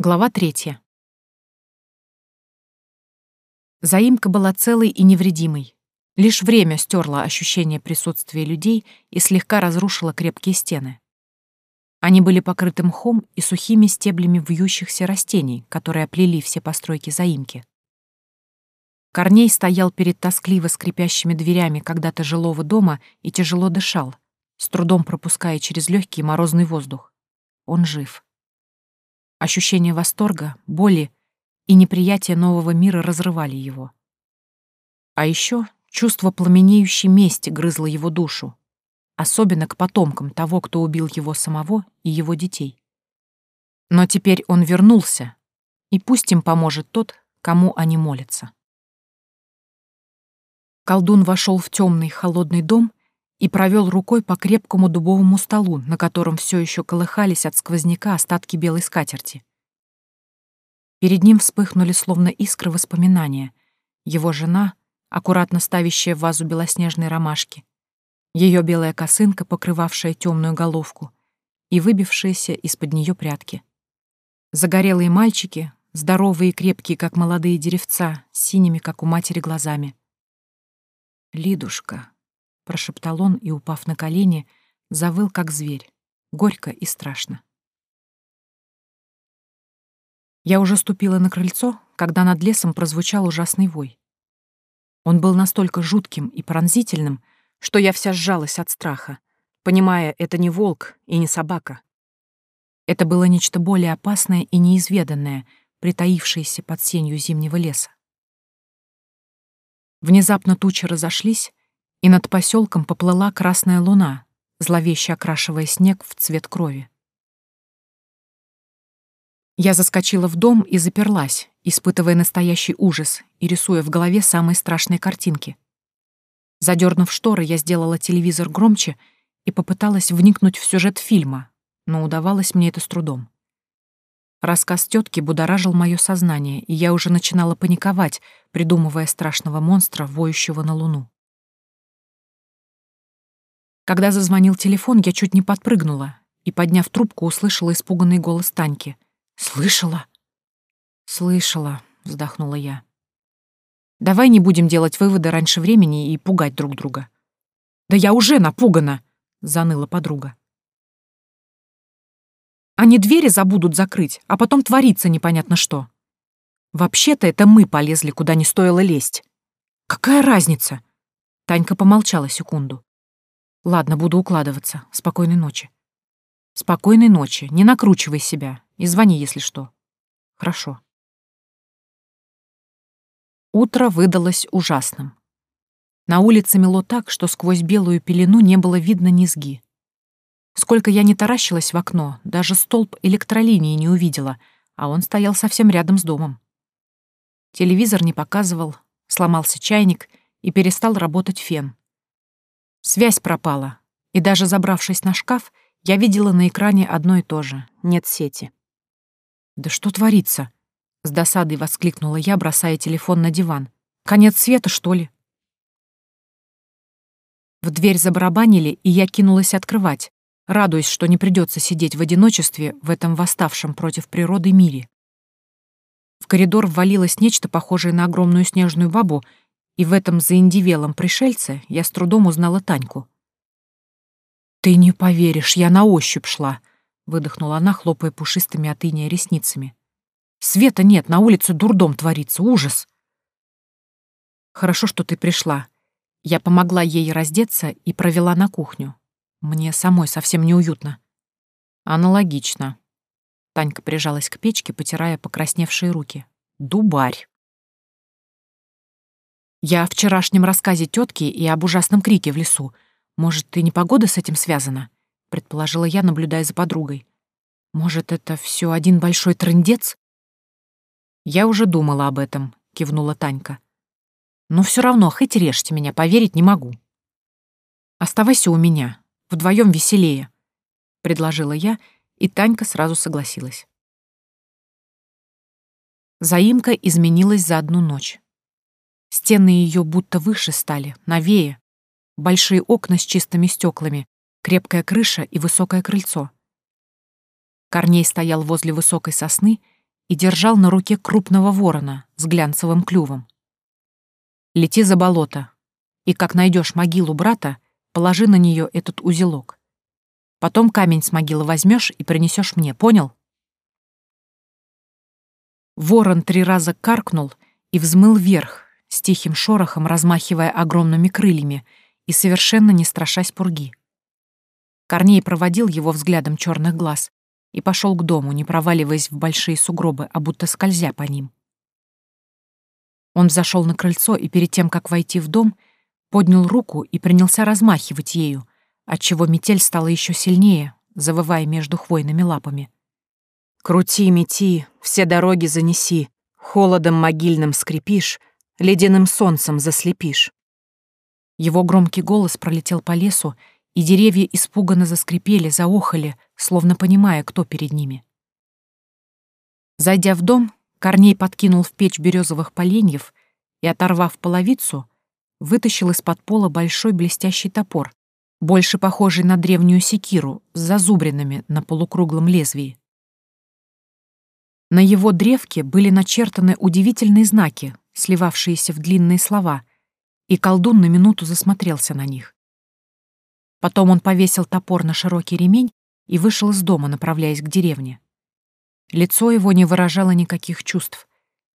Глава третья. Заимка была целой и невредимой. Лишь время стерло ощущение присутствия людей и слегка разрушило крепкие стены. Они были покрыты мхом и сухими стеблями вьющихся растений, которые оплели все постройки заимки. Корней стоял перед тоскливо скрипящими дверями когда-то жилого дома и тяжело дышал, с трудом пропуская через легкий морозный воздух. Он жив. Ощущение восторга, боли и неприятия нового мира разрывали его. А еще чувство пламенеющей мести грызло его душу, особенно к потомкам того, кто убил его самого и его детей. Но теперь он вернулся, и пусть им поможет тот, кому они молятся. Колдун вошел в темный холодный дом и провел рукой по крепкому дубовому столу, на котором все еще колыхались от сквозняка остатки белой скатерти. Перед ним вспыхнули словно искры воспоминания. Его жена, аккуратно ставящая в вазу белоснежные ромашки, ее белая косынка, покрывавшая темную головку, и выбившиеся из-под нее прятки. Загорелые мальчики, здоровые и крепкие, как молодые деревца, синими, как у матери, глазами. «Лидушка», прошептал он и, упав на колени, завыл, как зверь, горько и страшно. Я уже ступила на крыльцо, когда над лесом прозвучал ужасный вой. Он был настолько жутким и пронзительным, что я вся сжалась от страха, понимая, это не волк и не собака. Это было нечто более опасное и неизведанное, притаившееся под сенью зимнего леса. Внезапно тучи разошлись, и над поселком поплыла красная луна, зловеще окрашивая снег в цвет крови. Я заскочила в дом и заперлась, испытывая настоящий ужас и рисуя в голове самые страшные картинки. Задернув шторы, я сделала телевизор громче и попыталась вникнуть в сюжет фильма, но удавалось мне это с трудом. Рассказ тетки будоражил мое сознание, и я уже начинала паниковать, придумывая страшного монстра, воющего на луну. Когда зазвонил телефон, я чуть не подпрыгнула и, подняв трубку, услышала испуганный голос Таньки. «Слышала?» «Слышала», — вздохнула я. «Давай не будем делать выводы раньше времени и пугать друг друга». «Да я уже напугана!» — заныла подруга. «Они двери забудут закрыть, а потом творится непонятно что. Вообще-то это мы полезли, куда не стоило лезть. Какая разница?» Танька помолчала секунду. Ладно, буду укладываться. Спокойной ночи. Спокойной ночи. Не накручивай себя. И звони, если что. Хорошо. Утро выдалось ужасным. На улице мело так, что сквозь белую пелену не было видно низги. Сколько я не таращилась в окно, даже столб электролинии не увидела, а он стоял совсем рядом с домом. Телевизор не показывал, сломался чайник и перестал работать фен. Связь пропала, и даже забравшись на шкаф, я видела на экране одно и то же — нет сети. «Да что творится?» — с досадой воскликнула я, бросая телефон на диван. «Конец света, что ли?» В дверь забарабанили, и я кинулась открывать, радуясь, что не придется сидеть в одиночестве в этом восставшем против природы мире. В коридор ввалилось нечто похожее на огромную снежную бабу и в этом заиндивелом пришельце я с трудом узнала Таньку. «Ты не поверишь, я на ощупь шла», — выдохнула она, хлопая пушистыми от иния ресницами. «Света нет, на улице дурдом творится, ужас!» «Хорошо, что ты пришла». Я помогла ей раздеться и провела на кухню. Мне самой совсем неуютно. Аналогично. Танька прижалась к печке, потирая покрасневшие руки. Дубарь. Я о вчерашнем рассказе тетки и об ужасном крике в лесу. Может, и непогода с этим связана? Предположила я, наблюдая за подругой. Может, это все один большой трындец? Я уже думала об этом, кивнула Танька. Но все равно, хоть режьте меня, поверить не могу. Оставайся у меня, вдвоем веселее, предложила я, и Танька сразу согласилась. Заимка изменилась за одну ночь. Стены ее будто выше стали, новее. Большие окна с чистыми стеклами, крепкая крыша и высокое крыльцо. Корней стоял возле высокой сосны и держал на руке крупного ворона с глянцевым клювом. «Лети за болото, и как найдешь могилу брата, положи на нее этот узелок. Потом камень с могилы возьмешь и принесешь мне, понял?» Ворон три раза каркнул и взмыл вверх, с тихим шорохом размахивая огромными крыльями и совершенно не страшась пурги. Корней проводил его взглядом черных глаз и пошел к дому, не проваливаясь в большие сугробы, а будто скользя по ним. Он зашел на крыльцо и перед тем, как войти в дом, поднял руку и принялся размахивать ею, отчего метель стала еще сильнее, завывая между хвойными лапами. «Крути, мети, все дороги занеси, холодом могильным скрипишь, ледяным солнцем заслепишь». Его громкий голос пролетел по лесу, и деревья испуганно заскрипели, заохали, словно понимая, кто перед ними. Зайдя в дом, Корней подкинул в печь березовых поленьев и, оторвав половицу, вытащил из-под пола большой блестящий топор, больше похожий на древнюю секиру с зазубринами на полукруглом лезвии. На его древке были начертаны удивительные знаки, сливавшиеся в длинные слова, и колдун на минуту засмотрелся на них. Потом он повесил топор на широкий ремень и вышел из дома, направляясь к деревне. Лицо его не выражало никаких чувств,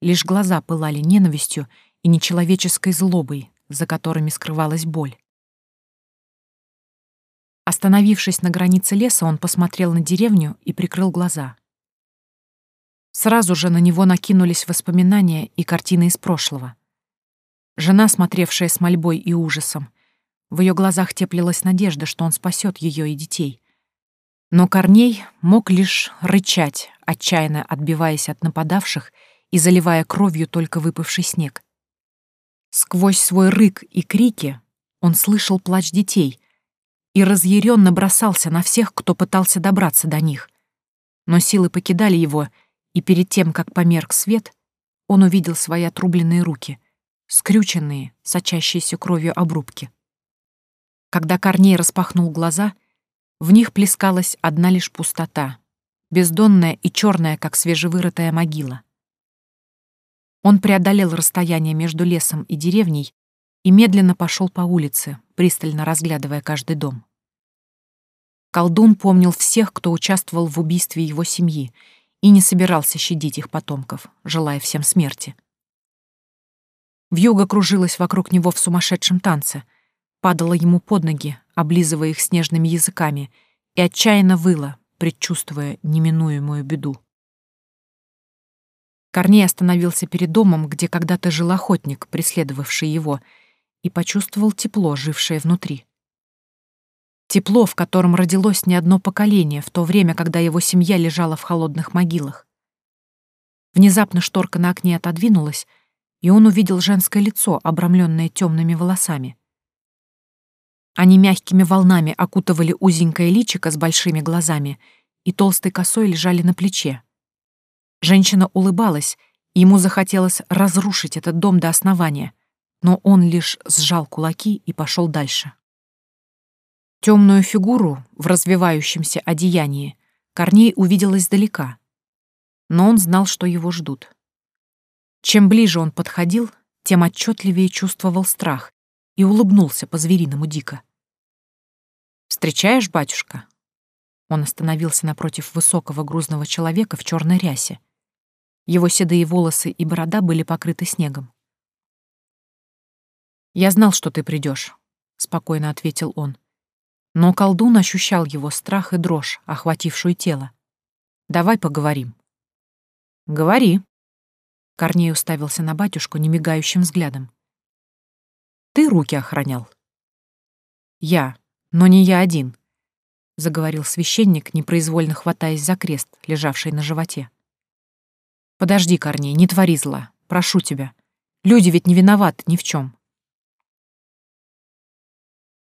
лишь глаза пылали ненавистью и нечеловеческой злобой, за которыми скрывалась боль. Остановившись на границе леса, он посмотрел на деревню и прикрыл глаза. Сразу же на него накинулись воспоминания и картины из прошлого. Жена, смотревшая с мольбой и ужасом, в ее глазах теплилась надежда, что он спасет ее и детей. Но Корней мог лишь рычать, отчаянно отбиваясь от нападавших и заливая кровью только выпавший снег. Сквозь свой рык и крики он слышал плач детей и разъяренно бросался на всех, кто пытался добраться до них. Но силы покидали его, и перед тем, как померк свет, он увидел свои отрубленные руки, скрюченные, сочащиеся кровью обрубки. Когда Корней распахнул глаза, в них плескалась одна лишь пустота, бездонная и черная, как свежевырытая могила. Он преодолел расстояние между лесом и деревней и медленно пошел по улице, пристально разглядывая каждый дом. Колдун помнил всех, кто участвовал в убийстве его семьи, и не собирался щадить их потомков, желая всем смерти. Вьюга кружилась вокруг него в сумасшедшем танце — падала ему под ноги, облизывая их снежными языками, и отчаянно выла, предчувствуя неминуемую беду. Корней остановился перед домом, где когда-то жил охотник, преследовавший его, и почувствовал тепло, жившее внутри. Тепло, в котором родилось не одно поколение в то время, когда его семья лежала в холодных могилах. Внезапно шторка на окне отодвинулась, и он увидел женское лицо, обрамленное темными волосами. Они мягкими волнами окутывали узенькое личико с большими глазами и толстой косой лежали на плече. Женщина улыбалась, и ему захотелось разрушить этот дом до основания, но он лишь сжал кулаки и пошел дальше. Темную фигуру в развивающемся одеянии Корней увидел издалека, но он знал, что его ждут. Чем ближе он подходил, тем отчетливее чувствовал страх и улыбнулся по-звериному дико. «Встречаешь, батюшка?» Он остановился напротив высокого грузного человека в черной рясе. Его седые волосы и борода были покрыты снегом. «Я знал, что ты придешь, спокойно ответил он. Но колдун ощущал его страх и дрожь, охватившую тело. «Давай поговорим». «Говори». Корней уставился на батюшку немигающим взглядом. «Ты руки охранял?» «Я», но не я один, — заговорил священник, непроизвольно хватаясь за крест, лежавший на животе. «Подожди, Корней, не твори зла, прошу тебя. Люди ведь не виноваты ни в чем.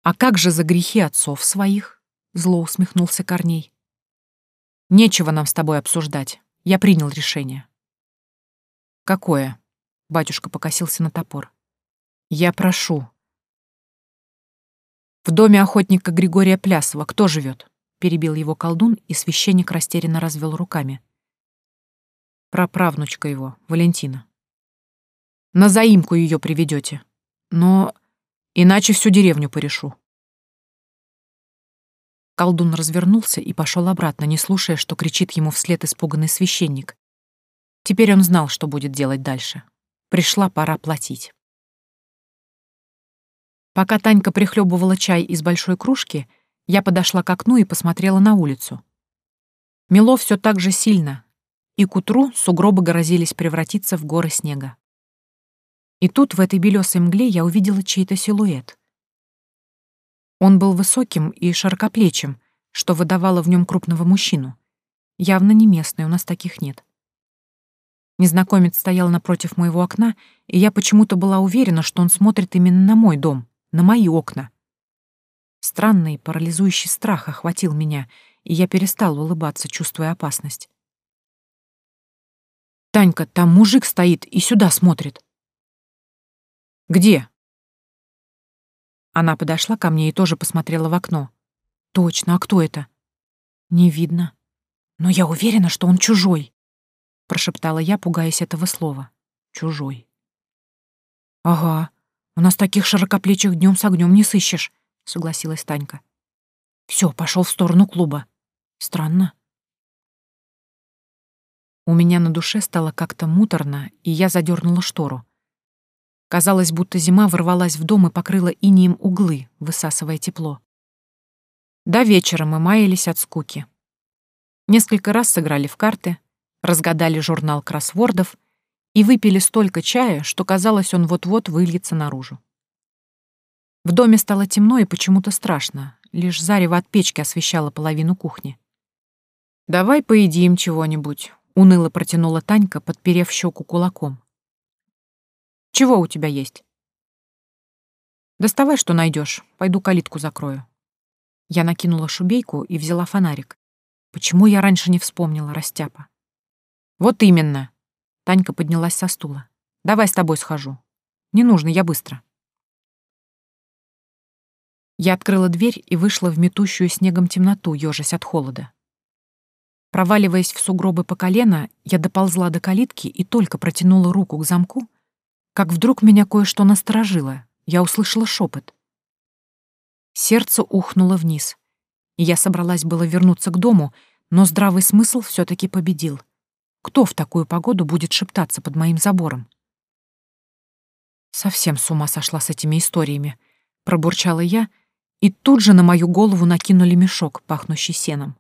«А как же за грехи отцов своих?» — зло усмехнулся Корней. «Нечего нам с тобой обсуждать. Я принял решение». «Какое?» — батюшка покосился на топор. «Я прошу, «В доме охотника Григория Плясова кто живет?» — перебил его колдун, и священник растерянно развел руками. Праправнучка его, Валентина. На заимку ее приведете. Но иначе всю деревню порешу. Колдун развернулся и пошел обратно, не слушая, что кричит ему вслед испуганный священник. Теперь он знал, что будет делать дальше. Пришла пора платить. Пока Танька прихлебывала чай из большой кружки, я подошла к окну и посмотрела на улицу. Мело все так же сильно, и к утру сугробы грозились превратиться в горы снега. И тут в этой белесой мгле я увидела чей-то силуэт. Он был высоким и широкоплечим, что выдавало в нем крупного мужчину. Явно не местный, у нас таких нет. Незнакомец стоял напротив моего окна, и я почему-то была уверена, что он смотрит именно на мой дом, на мои окна. Странный, парализующий страх охватил меня, и я перестала улыбаться, чувствуя опасность. «Танька, там мужик стоит и сюда смотрит». «Где?» Она подошла ко мне и тоже посмотрела в окно. «Точно, а кто это?» «Не видно. Но я уверена, что он чужой», — прошептала я, пугаясь этого слова. «Чужой». «Ага, у нас таких широкоплечих днем с огнем не сыщешь», — согласилась Танька. Все, пошел в сторону клуба. Странно. У меня на душе стало как-то муторно, и я задернула штору. Казалось, будто зима ворвалась в дом и покрыла инием углы, высасывая тепло. До вечера мы маялись от скуки. Несколько раз сыграли в карты, разгадали журнал кроссвордов и выпили столько чая, что казалось, он вот-вот выльется наружу. В доме стало темно и почему-то страшно, лишь зарево от печки освещало половину кухни. «Давай поедим чего-нибудь», — уныло протянула Танька, подперев щеку кулаком. Чего у тебя есть? Доставай, что найдешь. Пойду калитку закрою. Я накинула шубейку и взяла фонарик. Почему я раньше не вспомнила, растяпа? Вот именно. Танька поднялась со стула. Давай с тобой схожу. Не нужно, я быстро. Я открыла дверь и вышла в метущую снегом темноту, ёжась от холода. Проваливаясь в сугробы по колено, я доползла до калитки и только протянула руку к замку, как вдруг меня кое-что насторожило. Я услышала шепот. Сердце ухнуло вниз. И я собралась было вернуться к дому, но здравый смысл все таки победил. Кто в такую погоду будет шептаться под моим забором? Совсем с ума сошла с этими историями. Пробурчала я, и тут же на мою голову накинули мешок, пахнущий сеном.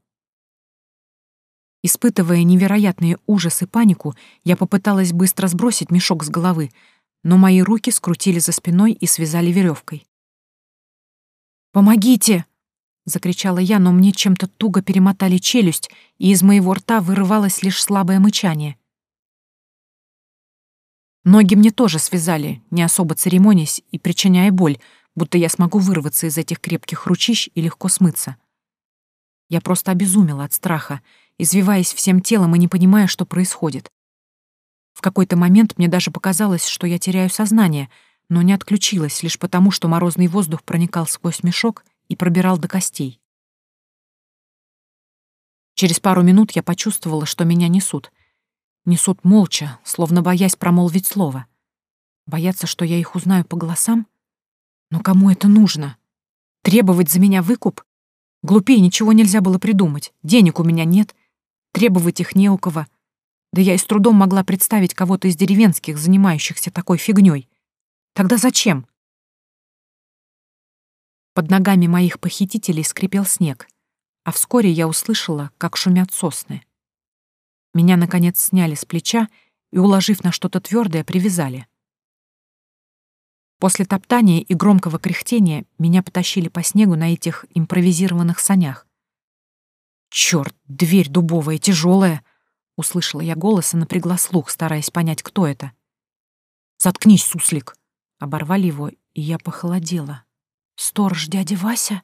Испытывая невероятные ужас и панику, я попыталась быстро сбросить мешок с головы, но мои руки скрутили за спиной и связали веревкой. «Помогите!» — закричала я, но мне чем-то туго перемотали челюсть, и из моего рта вырывалось лишь слабое мычание. Ноги мне тоже связали, не особо церемонясь и причиняя боль, будто я смогу вырваться из этих крепких ручищ и легко смыться. Я просто обезумела от страха, извиваясь всем телом и не понимая, что происходит. В какой-то момент мне даже показалось, что я теряю сознание, но не отключилась лишь потому, что морозный воздух проникал сквозь мешок и пробирал до костей. Через пару минут я почувствовала, что меня несут. Несут молча, словно боясь промолвить слово. Боятся, что я их узнаю по голосам? Но кому это нужно? Требовать за меня выкуп? Глупее ничего нельзя было придумать. Денег у меня нет. Требовать их не у кого. Да я и с трудом могла представить кого-то из деревенских, занимающихся такой фигней. Тогда зачем? Под ногами моих похитителей скрипел снег, а вскоре я услышала, как шумят сосны. Меня, наконец, сняли с плеча и, уложив на что-то твердое, привязали. После топтания и громкого кряхтения меня потащили по снегу на этих импровизированных санях. Черт, дверь дубовая, тяжелая, Услышала я голос и напрягла слух, стараясь понять, кто это. «Заткнись, суслик!» Оборвали его, и я похолодела. «Сторож дядя Вася?»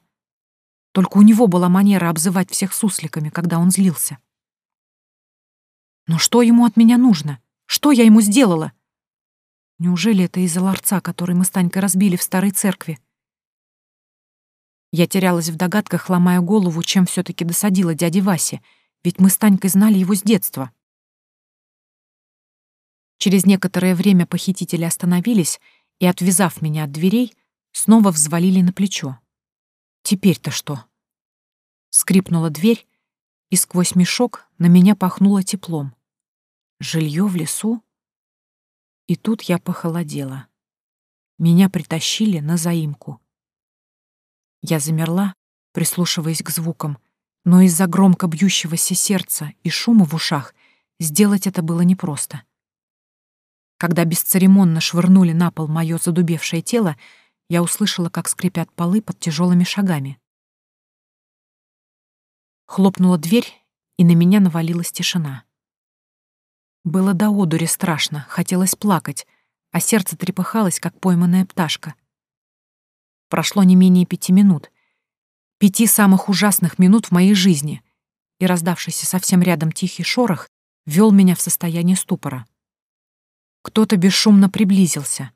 Только у него была манера обзывать всех сусликами, когда он злился. «Но что ему от меня нужно? Что я ему сделала?» Неужели это из-за ларца, который мы с Танькой разбили в старой церкви? Я терялась в догадках, ломая голову, чем все таки досадила дяде Васе — ведь мы с Танькой знали его с детства. Через некоторое время похитители остановились и, отвязав меня от дверей, снова взвалили на плечо. Теперь-то что? Скрипнула дверь, и сквозь мешок на меня пахнуло теплом. Жилье в лесу? И тут я похолодела. Меня притащили на заимку. Я замерла, прислушиваясь к звукам, но из-за громко бьющегося сердца и шума в ушах сделать это было непросто. Когда бесцеремонно швырнули на пол мое задубевшее тело, я услышала, как скрипят полы под тяжелыми шагами. Хлопнула дверь, и на меня навалилась тишина. Было до одури страшно, хотелось плакать, а сердце трепыхалось, как пойманная пташка. Прошло не менее пяти минут. Пяти самых ужасных минут в моей жизни, и раздавшийся совсем рядом тихий шорох вел меня в состояние ступора. Кто-то бесшумно приблизился,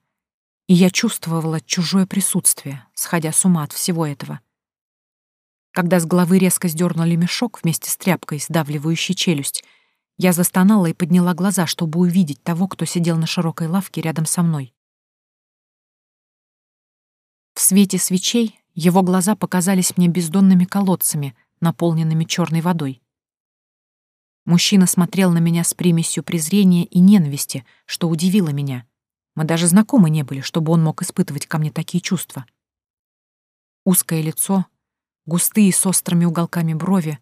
и я чувствовала чужое присутствие, сходя с ума от всего этого. Когда с головы резко сдернули мешок вместе с тряпкой, сдавливающей челюсть, я застонала и подняла глаза, чтобы увидеть того, кто сидел на широкой лавке рядом со мной. В свете свечей его глаза показались мне бездонными колодцами, наполненными черной водой. Мужчина смотрел на меня с примесью презрения и ненависти, что удивило меня. Мы даже знакомы не были, чтобы он мог испытывать ко мне такие чувства. Узкое лицо, густые с острыми уголками брови,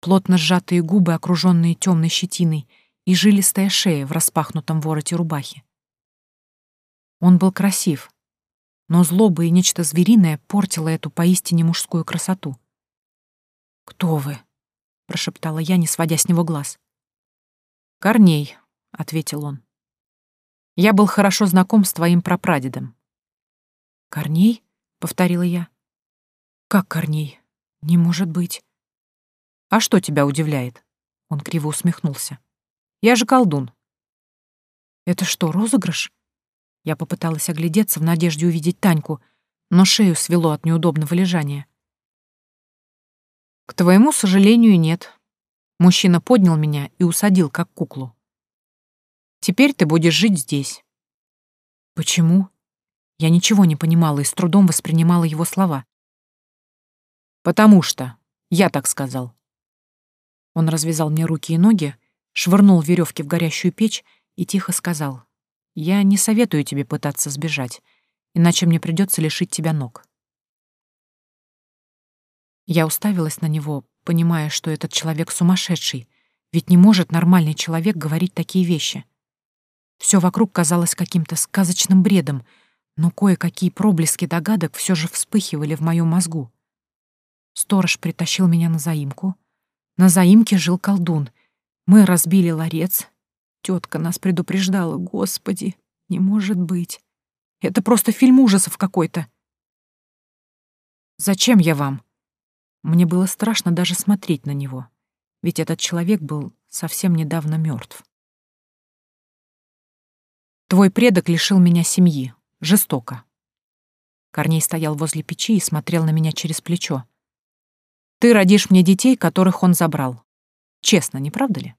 плотно сжатые губы, окруженные темной щетиной, и жилистая шея в распахнутом вороте рубахи. Он был красив, но злоба и нечто звериное портило эту поистине мужскую красоту. «Кто вы?» — прошептала я, не сводя с него глаз. «Корней», — ответил он. «Я был хорошо знаком с твоим прапрадедом». «Корней?» — повторила я. «Как Корней? Не может быть». «А что тебя удивляет?» Он криво усмехнулся. «Я же колдун». «Это что, розыгрыш?» Я попыталась оглядеться в надежде увидеть Таньку, но шею свело от неудобного лежания. «К твоему сожалению, нет». Мужчина поднял меня и усадил, как куклу. «Теперь ты будешь жить здесь». «Почему?» Я ничего не понимала и с трудом воспринимала его слова. «Потому что. Я так сказал. Он развязал мне руки и ноги, швырнул веревки в горящую печь и тихо сказал, «Я не советую тебе пытаться сбежать, иначе мне придется лишить тебя ног». Я уставилась на него, понимая, что этот человек сумасшедший, ведь не может нормальный человек говорить такие вещи. Все вокруг казалось каким-то сказочным бредом, но кое-какие проблески догадок все же вспыхивали в моем мозгу. Сторож притащил меня на заимку, на заимке жил колдун. Мы разбили ларец. Тетка нас предупреждала. Господи, не может быть. Это просто фильм ужасов какой-то. Зачем я вам? Мне было страшно даже смотреть на него, ведь этот человек был совсем недавно мертв. Твой предок лишил меня семьи. Жестоко. Корней стоял возле печи и смотрел на меня через плечо. Ты родишь мне детей, которых он забрал. Честно, не правда ли?